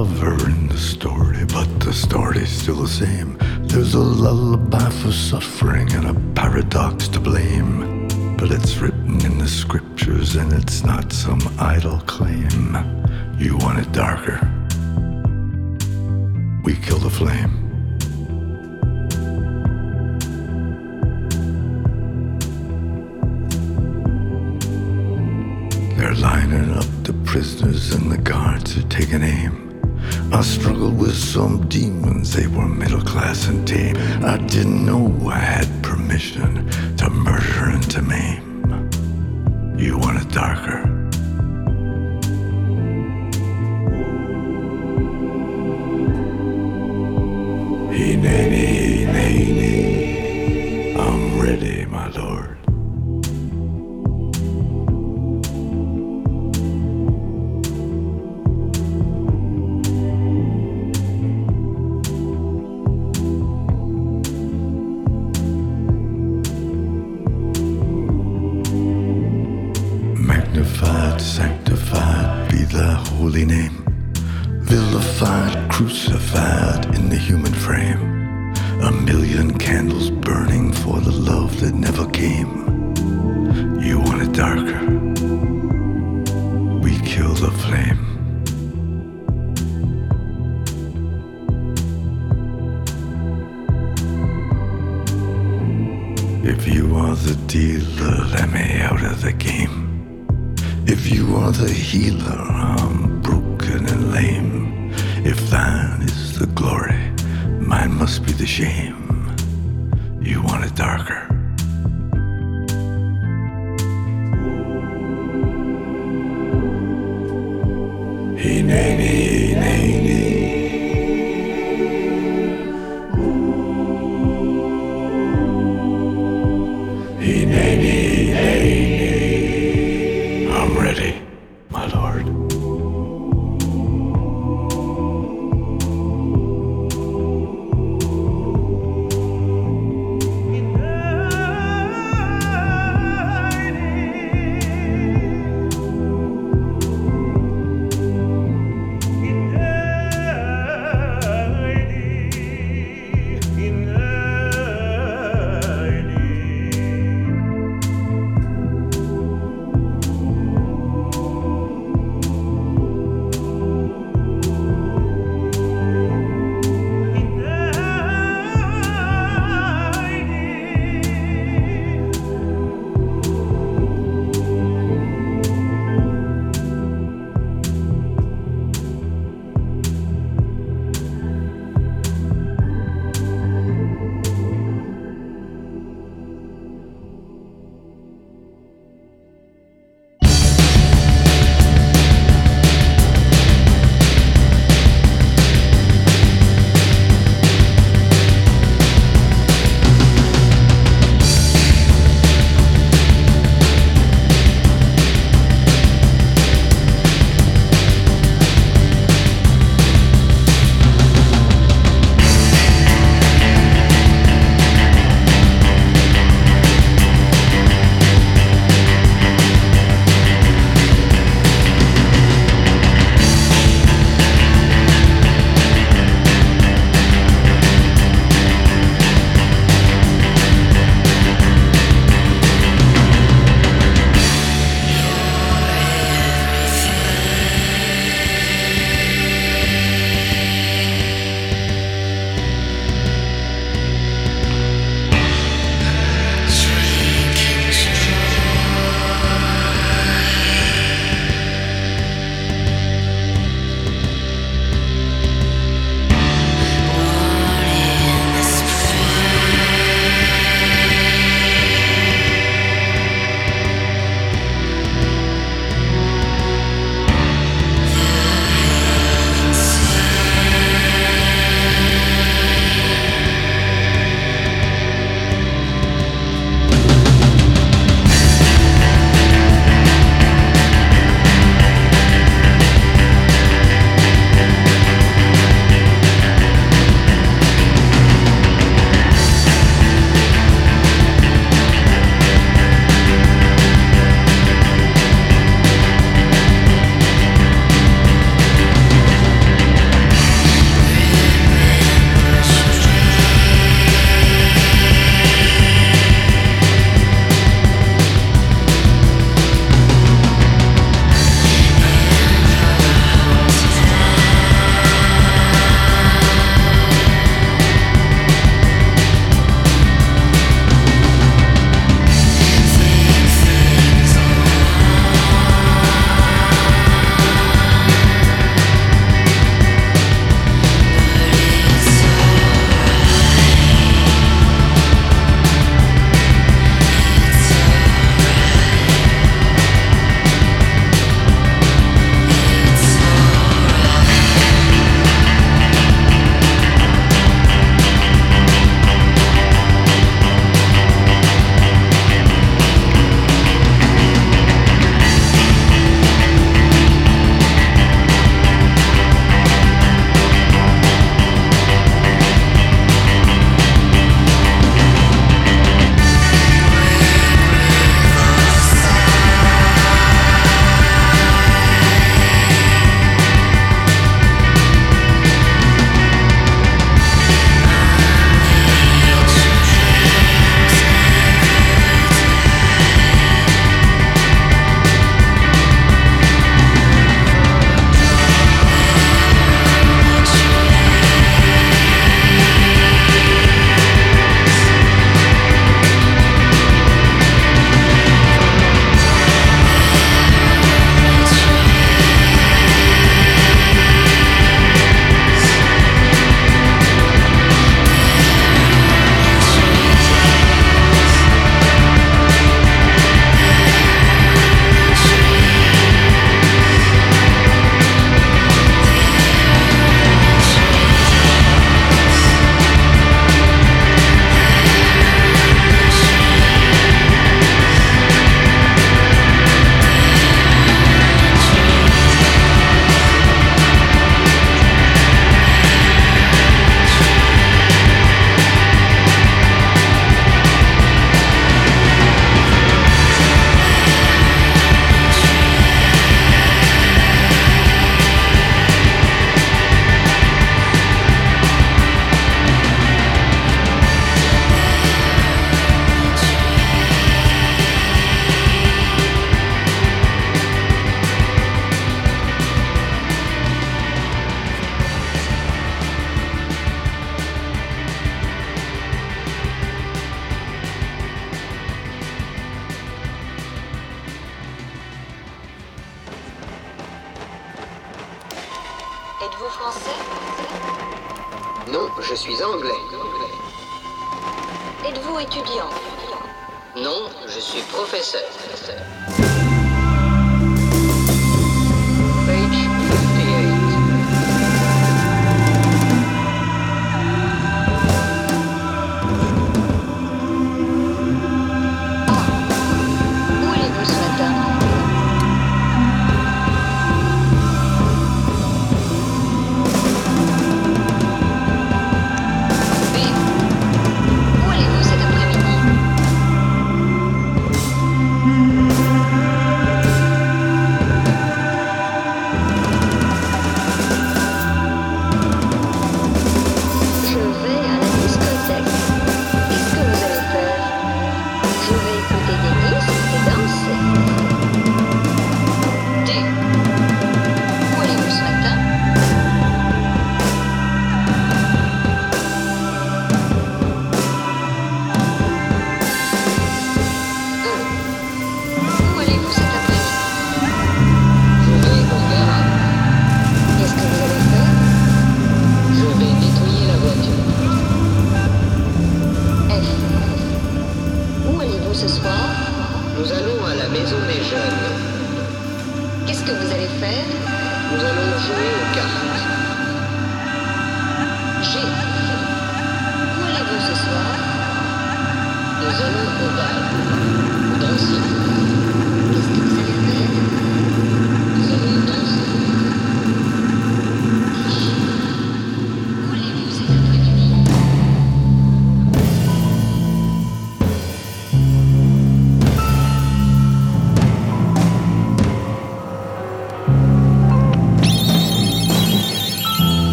lover in the story, but the story's still the same. I didn't know I had permission to murder and to maim. You want it darker. Hineni, hineni, I'm ready.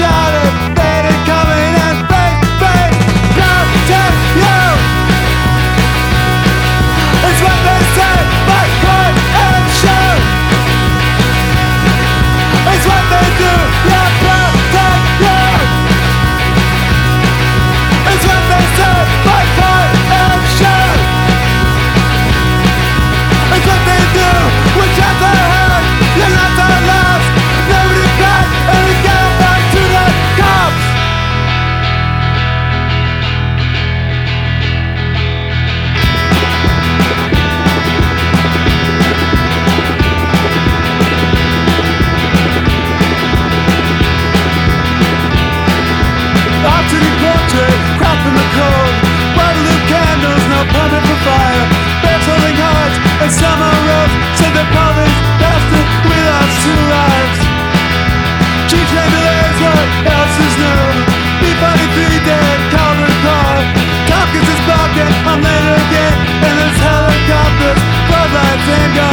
It's and show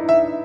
Mm-hmm.